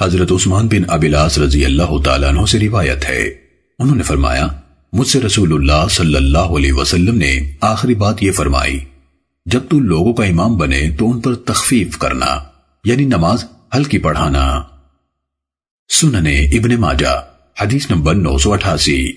حضرت عثمان بن ابیلاس رضی اللہ تعالیٰ عنہ سے روایت ہے۔ انہوں نے فرمایا، مجھ سے رسول اللہ صلی اللہ علیہ وسلم نے آخری بات یہ فرمائی، جب تو لوگوں کا امام بنے تو ان پر تخفیف کرنا یعنی نماز ہلکی پڑھانا۔ سننے ابن ماجہ، حدیث نمبر نو سو اٹھاسی۔